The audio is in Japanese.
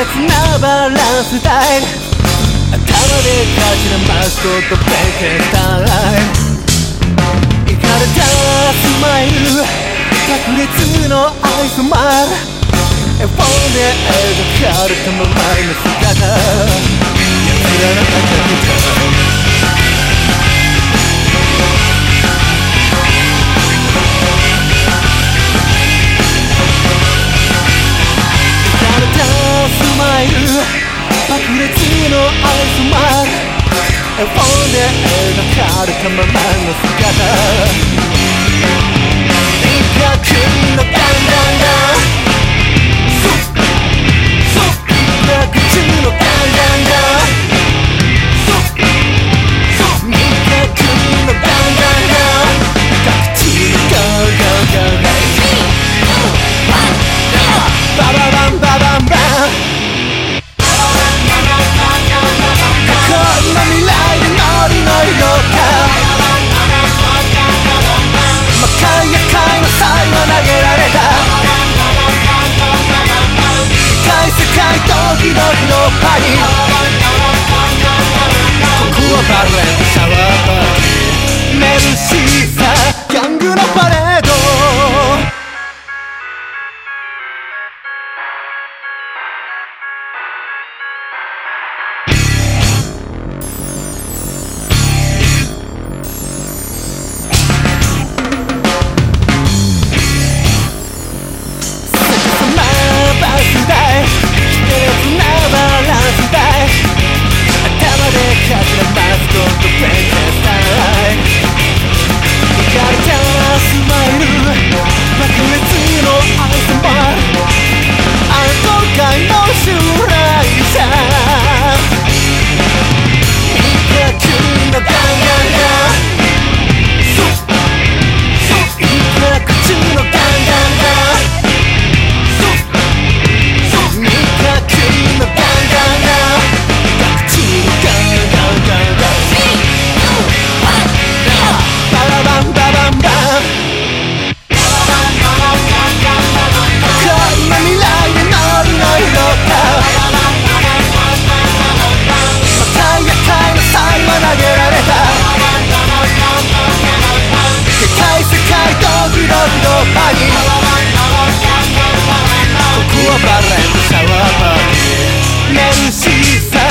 なバランスタイル頭でかじらますことペケタライムいかれたスマイル。炸裂のアイスマイル絵本で描かれたままの姿奴らの中に絵本で描かれたままの姿描くのだんパに心バレン catching up. barrem savamaki Mersi sa